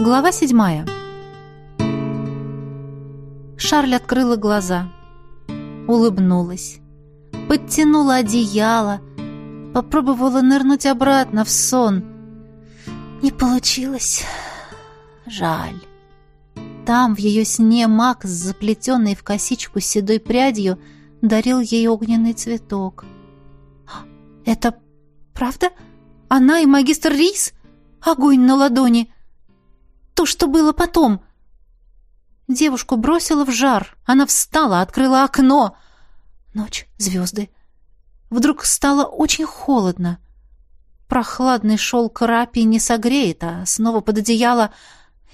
Глава седьмая. Шарль открыла глаза, улыбнулась, подтянула одеяло, попробовала нырнуть обратно в сон. Не получилось. Жаль. Там, в ее сне, Макс, заплетенный в косичку с седой прядью, дарил ей огненный цветок. «Это правда? Она и магистр Рис? Огонь на ладони!» То, что было потом. Девушку бросило в жар. Она встала, открыла окно. Ночь, звезды. Вдруг стало очень холодно. Прохладный шелк рапи не согреет, а снова под одеяло...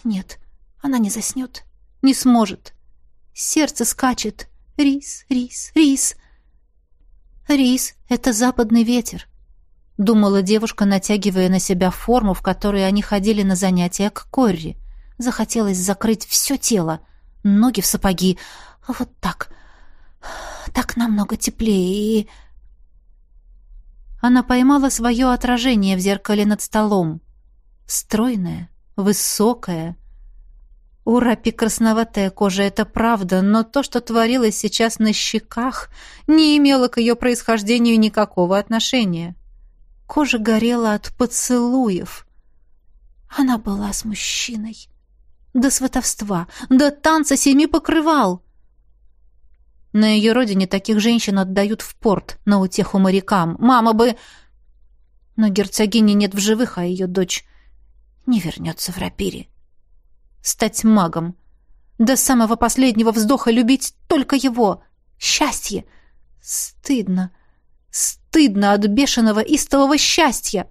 Нет, она не заснет. Не сможет. Сердце скачет. Рис, рис, рис. Рис — это западный ветер думала девушка, натягивая на себя форму, в которой они ходили на занятия к Корри. Захотелось закрыть все тело, ноги в сапоги. Вот так. Так намного теплее и... Она поймала свое отражение в зеркале над столом. Стройная, высокая. У Рапи красноватая кожа, это правда, но то, что творилось сейчас на щеках, не имело к ее происхождению никакого отношения. Кожа горела от поцелуев. Она была с мужчиной. До сватовства, до танца семи покрывал. На ее родине таких женщин отдают в порт на утеху морякам. Мама бы... Но герцогини нет в живых, а ее дочь не вернется в рапире. Стать магом. До самого последнего вздоха любить только его. Счастье. Стыдно. Стыдно от бешеного истового счастья.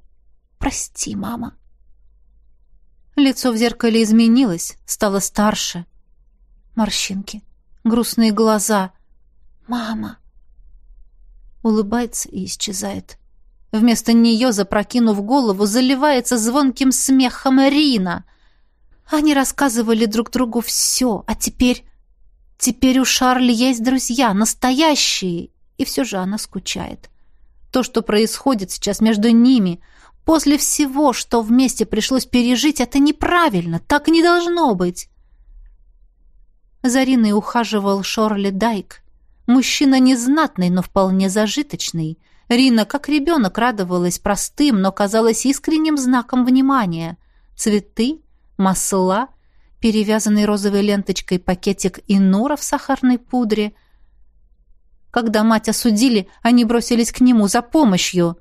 Прости, мама. Лицо в зеркале изменилось, стало старше. Морщинки, грустные глаза. Мама. Улыбается и исчезает. Вместо нее, запрокинув голову, заливается звонким смехом Рина. Они рассказывали друг другу все, а теперь... Теперь у Шарли есть друзья, настоящие, и все же она скучает. То, что происходит сейчас между ними, после всего, что вместе пришлось пережить, это неправильно, так не должно быть. За Риной ухаживал Шорли Дайк. Мужчина незнатный, но вполне зажиточный. Рина, как ребенок, радовалась простым, но казалось искренним знаком внимания. Цветы, масла, перевязанный розовой ленточкой пакетик инура в сахарной пудре — когда мать осудили, они бросились к нему за помощью.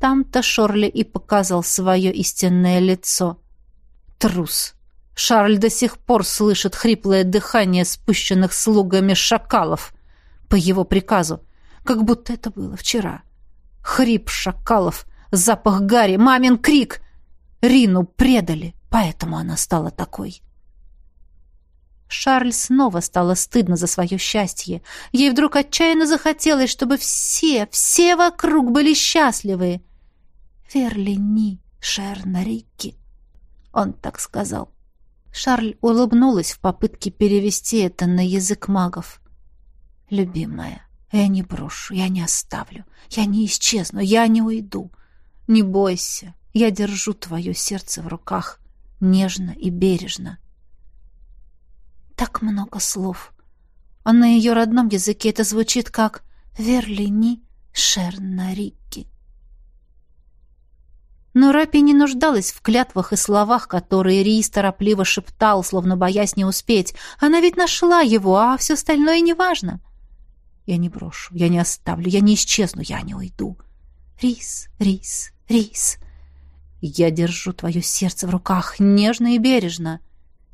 Там-то Шорли и показал свое истинное лицо. Трус. Шарль до сих пор слышит хриплое дыхание спущенных слугами шакалов по его приказу, как будто это было вчера. Хрип шакалов, запах гари, мамин крик. Рину предали, поэтому она стала такой. Шарль снова стало стыдно за свое счастье. Ей вдруг отчаянно захотелось, чтобы все, все вокруг были счастливы. «Верлини, Шернарики», — он так сказал. Шарль улыбнулась в попытке перевести это на язык магов. «Любимая, я не брошу, я не оставлю, я не исчезну, я не уйду. Не бойся, я держу твое сердце в руках, нежно и бережно» так много слов. А на ее родном языке это звучит как «Верлини Шернарики». Но Рапи не нуждалась в клятвах и словах, которые Рис торопливо шептал, словно боясь не успеть. Она ведь нашла его, а все остальное неважно. Я не брошу, я не оставлю, я не исчезну, я не уйду. Рис, Рис, Рис. Я держу твое сердце в руках, нежно и бережно.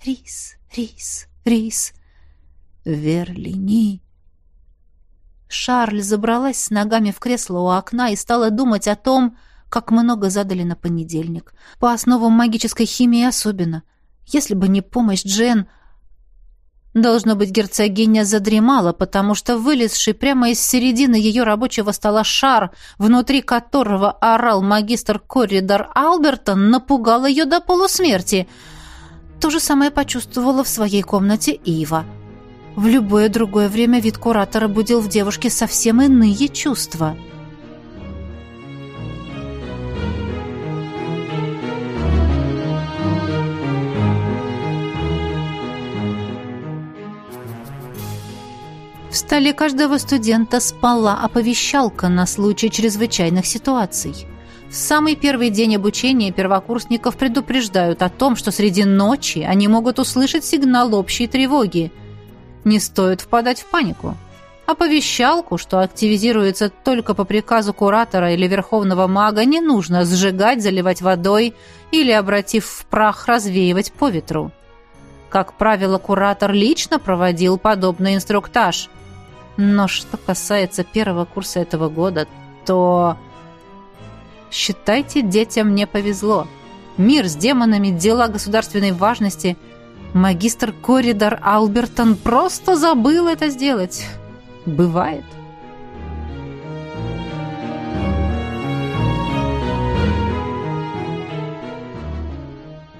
Рис, Рис, Рис. Верлини. Шарль забралась с ногами в кресло у окна и стала думать о том, как много задали на понедельник. По основам магической химии особенно. Если бы не помощь Джен... Должно быть, герцогиня задремала, потому что вылезший прямо из середины ее рабочего стола шар, внутри которого орал магистр Корридор Албертон, напугал ее до полусмерти — то же самое почувствовала в своей комнате Ива. В любое другое время вид куратора будил в девушке совсем иные чувства. В столе каждого студента спала оповещалка на случай чрезвычайных ситуаций. В самый первый день обучения первокурсников предупреждают о том, что среди ночи они могут услышать сигнал общей тревоги. Не стоит впадать в панику. Оповещалку, что активизируется только по приказу куратора или верховного мага, не нужно сжигать, заливать водой или, обратив в прах, развеивать по ветру. Как правило, куратор лично проводил подобный инструктаж. Но что касается первого курса этого года, то... Считайте, детям не повезло. Мир с демонами, дела государственной важности. Магистр Коридор Албертон просто забыл это сделать. Бывает.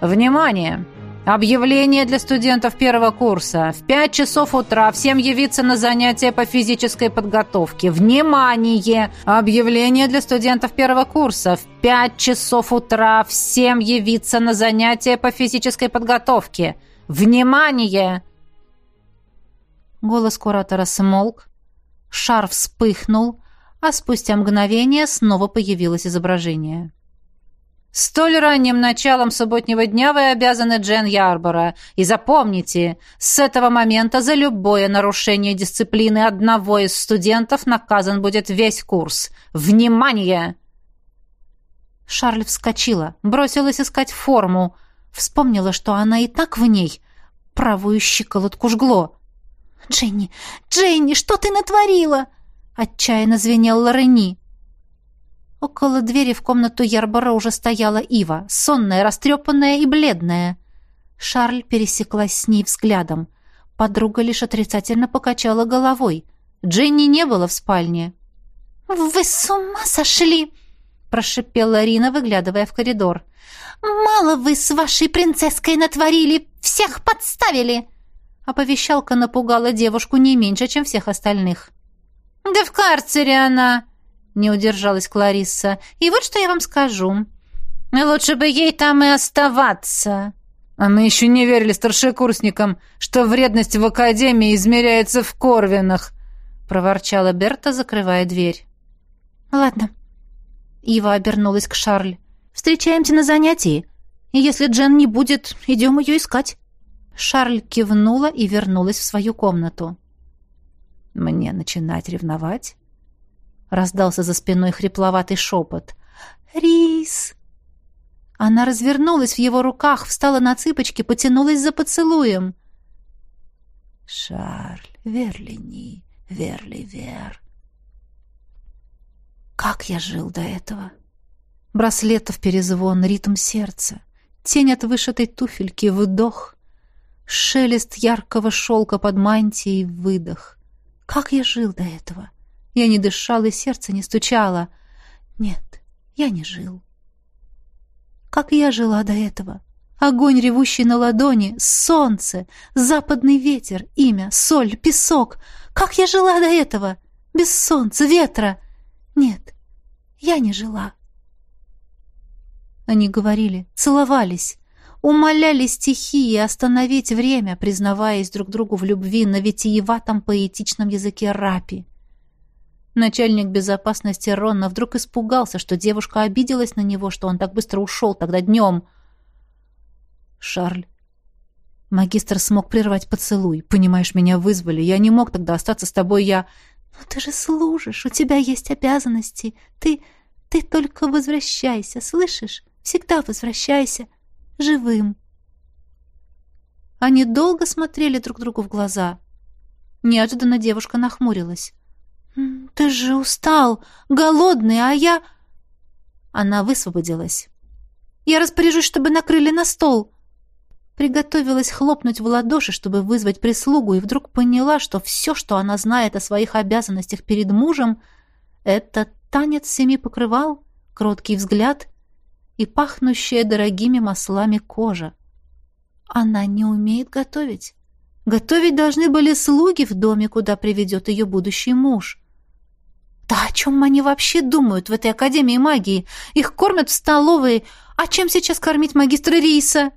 Внимание! Объявление для студентов первого курса. В пять часов утра всем явиться на занятия по физической подготовке. Внимание! Объявление для студентов первого курса. В пять часов утра всем явиться на занятия по физической подготовке. Внимание! Голос куратора смолк. Шар вспыхнул, а спустя мгновение снова появилось изображение. Столь ранним началом субботнего дня вы обязаны Джен Ярбора. И запомните, с этого момента за любое нарушение дисциплины одного из студентов наказан будет весь курс. Внимание! Шарль вскочила, бросилась искать форму. Вспомнила, что она и так в ней. Правую щиколотку жгло. «Дженни! Дженни, что ты натворила?» Отчаянно звенел Лорени. Около двери в комнату Ярбора уже стояла Ива, сонная, растрепанная и бледная. Шарль пересеклась с ней взглядом. Подруга лишь отрицательно покачала головой. Дженни не было в спальне. «Вы с ума сошли!» — прошипела Рина, выглядывая в коридор. «Мало вы с вашей принцесской натворили! Всех подставили!» Оповещалка напугала девушку не меньше, чем всех остальных. «Да в карцере она!» Не удержалась Кларисса. «И вот что я вам скажу. Лучше бы ей там и оставаться». А мы еще не верили старшекурсникам, что вредность в академии измеряется в корвинах, проворчала Берта, закрывая дверь. Ладно. Ива обернулась к Шарль. Встречаемся на занятии. И если Джен не будет, идем ее искать. Шарль кивнула и вернулась в свою комнату. Мне начинать ревновать? Раздался за спиной хрипловатый шепот. «Рис!» Она развернулась в его руках, встала на цыпочки, потянулась за поцелуем. «Шарль, Верлини, Верли-Вер!» Как я жил до этого? Браслетов перезвон, ритм сердца, тень от вышитой туфельки, выдох, шелест яркого шелка под мантией, выдох. Как я жил до этого? Я не дышал, и сердце не стучало. Нет, я не жил. Как я жила до этого? Огонь, ревущий на ладони, солнце, западный ветер, имя, соль, песок. Как я жила до этого? Без солнца, ветра. Нет, я не жила. Они говорили, целовались, умоляли стихии остановить время, признаваясь друг другу в любви на витиеватом поэтичном языке рапи. Начальник безопасности Ронна вдруг испугался, что девушка обиделась на него, что он так быстро ушел тогда днем. «Шарль, магистр смог прервать поцелуй. Понимаешь, меня вызвали. Я не мог тогда остаться с тобой, я...» «Но ты же служишь, у тебя есть обязанности. Ты... ты только возвращайся, слышишь? Всегда возвращайся. Живым». Они долго смотрели друг другу в глаза. Неожиданно девушка нахмурилась. «Ты же устал, голодный, а я...» Она высвободилась. «Я распоряжусь, чтобы накрыли на стол». Приготовилась хлопнуть в ладоши, чтобы вызвать прислугу, и вдруг поняла, что все, что она знает о своих обязанностях перед мужем, это танец семи покрывал, кроткий взгляд и пахнущая дорогими маслами кожа. Она не умеет готовить. Готовить должны были слуги в доме, куда приведет ее будущий муж. Да о чем они вообще думают в этой Академии магии? Их кормят в столовой. А чем сейчас кормить магистра Риса?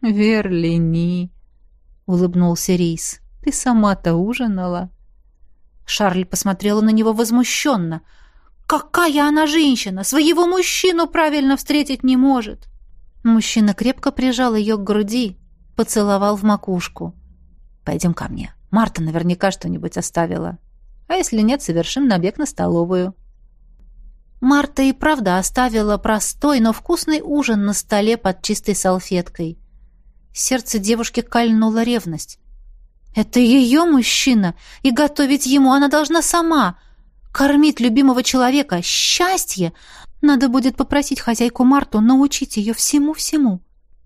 Верлини, улыбнулся Рис. Ты сама-то ужинала? Шарль посмотрела на него возмущенно. «Какая она женщина! Своего мужчину правильно встретить не может!» Мужчина крепко прижал ее к груди, поцеловал в макушку. «Пойдем ко мне. Марта наверняка что-нибудь оставила. А если нет, совершим набег на столовую». Марта и правда оставила простой, но вкусный ужин на столе под чистой салфеткой. Сердце девушки кольнула ревность. Это ее мужчина, и готовить ему она должна сама. Кормить любимого человека — счастье. Надо будет попросить хозяйку Марту научить ее всему-всему.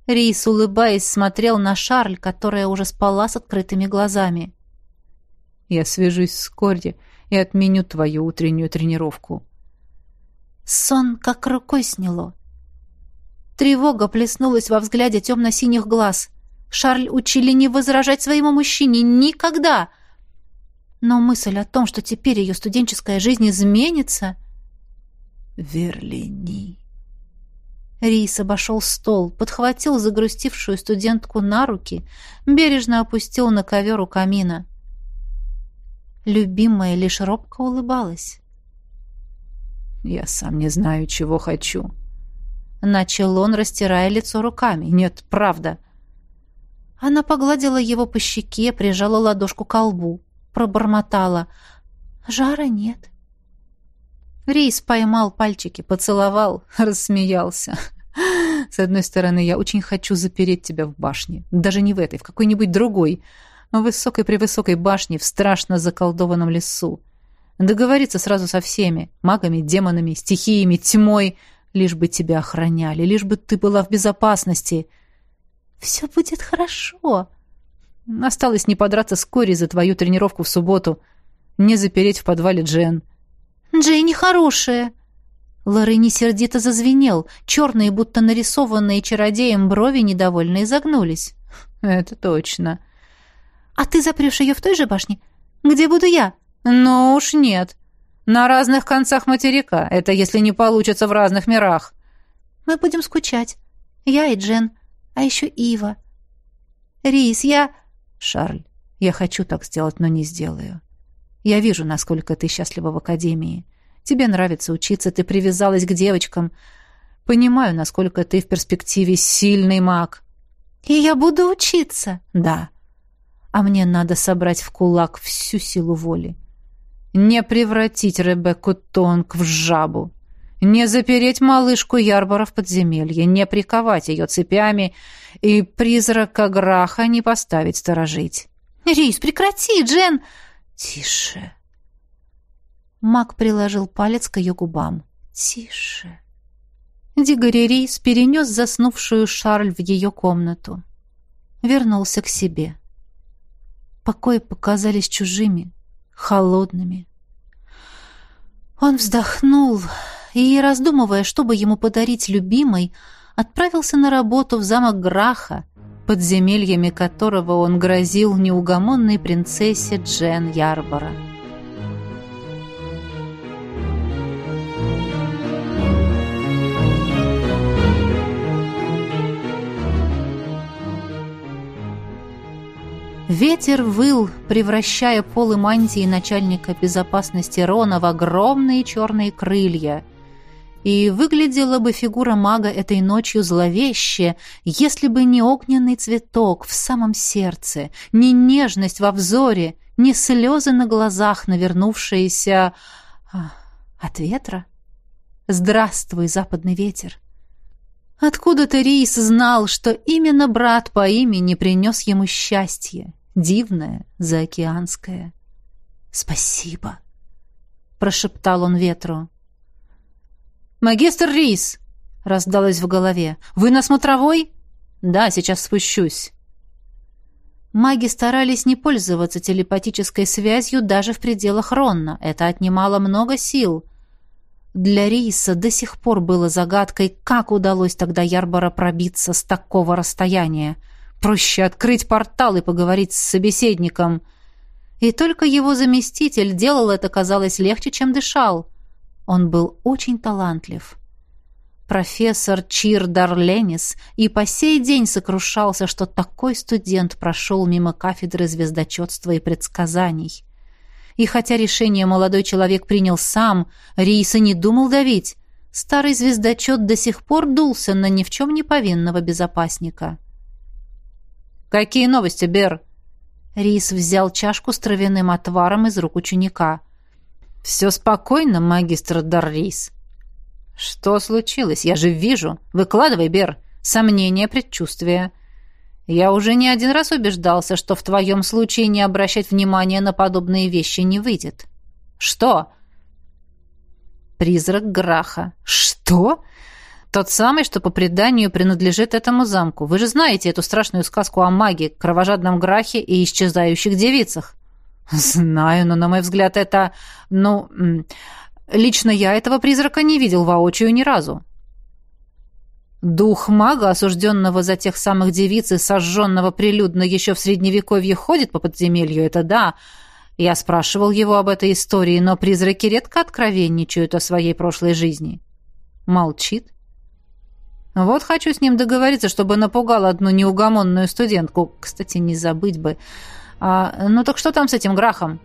Рис, улыбаясь, смотрел на Шарль, которая уже спала с открытыми глазами. «Я свяжусь с Корди и отменю твою утреннюю тренировку». Сон как рукой сняло. Тревога плеснулась во взгляде темно-синих глаз. Шарль учили не возражать своему мужчине никогда. Но мысль о том, что теперь ее студенческая жизнь изменится... Верлини. Рис обошел стол, подхватил загрустившую студентку на руки, бережно опустил на ковер у камина. Любимая лишь робко улыбалась. «Я сам не знаю, чего хочу». Начал он, растирая лицо руками. «Нет, правда. Она погладила его по щеке, прижала ладошку к лбу, пробормотала. «Жара нет». Рейс поймал пальчики, поцеловал, рассмеялся. «С одной стороны, я очень хочу запереть тебя в башне. Даже не в этой, в какой-нибудь другой. В высокой-превысокой башне в страшно заколдованном лесу. Договориться сразу со всеми. Магами, демонами, стихиями, тьмой. Лишь бы тебя охраняли, лишь бы ты была в безопасности. Все будет хорошо. Осталось не подраться с Кори за твою тренировку в субботу, не запереть в подвале Джен. Джейни хорошая. Лорени сердито зазвенел. Черные, будто нарисованные чародеем брови недовольно изогнулись. Это точно. А ты запрешь ее в той же башне? Где буду я? Ну уж нет. На разных концах материка. Это если не получится в разных мирах. Мы будем скучать. Я и Джен. А еще Ива. Рис, я... Шарль, я хочу так сделать, но не сделаю. Я вижу, насколько ты счастлива в академии. Тебе нравится учиться, ты привязалась к девочкам. Понимаю, насколько ты в перспективе сильный маг. И я буду учиться. Да. А мне надо собрать в кулак всю силу воли. Не превратить Ребекку Тонг в жабу. Не запереть малышку Ярбора в подземелье, не приковать ее цепями и призрака Граха не поставить сторожить. «Рис, прекрати, Джен!» «Тише!» Мак приложил палец к ее губам. «Тише!» Дигори Рис перенес заснувшую Шарль в ее комнату. Вернулся к себе. Покои показались чужими, холодными. Он вздохнул и, раздумывая, чтобы ему подарить любимой, отправился на работу в замок Граха, подземельями которого он грозил неугомонной принцессе Джен Ярбора. Ветер выл, превращая полы мантии начальника безопасности Рона в огромные черные крылья — и выглядела бы фигура мага этой ночью зловеще, если бы не огненный цветок в самом сердце, не нежность во взоре, не слезы на глазах, навернувшиеся а, от ветра. Здравствуй, западный ветер! Откуда-то Рейс знал, что именно брат по имени принес ему счастье, дивное, заокеанское. «Спасибо!» — прошептал он ветру. «Магистр Рис!» — раздалось в голове. «Вы на смотровой?» «Да, сейчас спущусь». Маги старались не пользоваться телепатической связью даже в пределах Ронна. Это отнимало много сил. Для Риса до сих пор было загадкой, как удалось тогда Ярбора пробиться с такого расстояния. Проще открыть портал и поговорить с собеседником. И только его заместитель делал это, казалось, легче, чем дышал. Он был очень талантлив. Профессор Чир Дарленис и по сей день сокрушался, что такой студент прошел мимо кафедры звездочетства и предсказаний. И хотя решение молодой человек принял сам, Риса не думал давить. Старый звездочет до сих пор дулся на ни в чем не повинного безопасника. «Какие новости, Бер?» Рис взял чашку с травяным отваром из рук ученика. «Все спокойно, магистр Даррис». «Что случилось? Я же вижу. Выкладывай, Бер. Сомнения, предчувствия. Я уже не один раз убеждался, что в твоем случае не обращать внимания на подобные вещи не выйдет. Что?» «Призрак Граха». «Что?» Тот самый, что по преданию принадлежит этому замку. Вы же знаете эту страшную сказку о маге, кровожадном грахе и исчезающих девицах. Знаю, но, на мой взгляд, это... Ну, лично я этого призрака не видел воочию ни разу. Дух мага, осужденного за тех самых девиц и сожженного прилюдно еще в Средневековье, ходит по подземелью, это да. Я спрашивал его об этой истории, но призраки редко откровенничают о своей прошлой жизни. Молчит. Вот хочу с ним договориться, чтобы напугал одну неугомонную студентку. Кстати, не забыть бы. А, ну так что там с этим Грахом?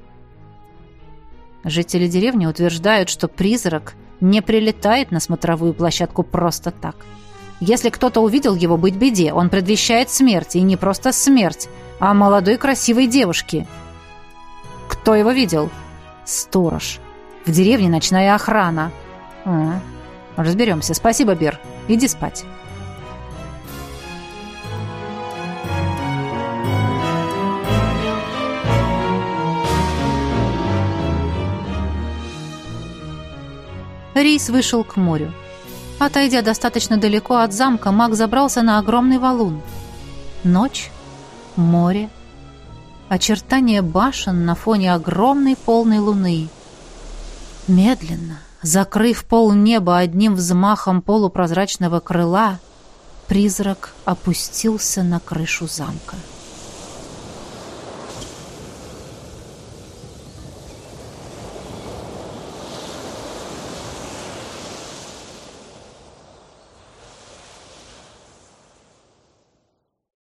Жители деревни утверждают, что призрак не прилетает на смотровую площадку просто так. Если кто-то увидел его, быть беде. Он предвещает смерть, и не просто смерть, а молодой красивой девушки. Кто его видел? Сторож. В деревне ночная охрана. А, разберемся. Спасибо, Бер. Иди спать. Рейс вышел к морю. Отойдя достаточно далеко от замка, маг забрался на огромный валун. Ночь, море, очертания башен на фоне огромной полной луны. Медленно, Закрыв пол неба одним взмахом полупрозрачного крыла, призрак опустился на крышу замка.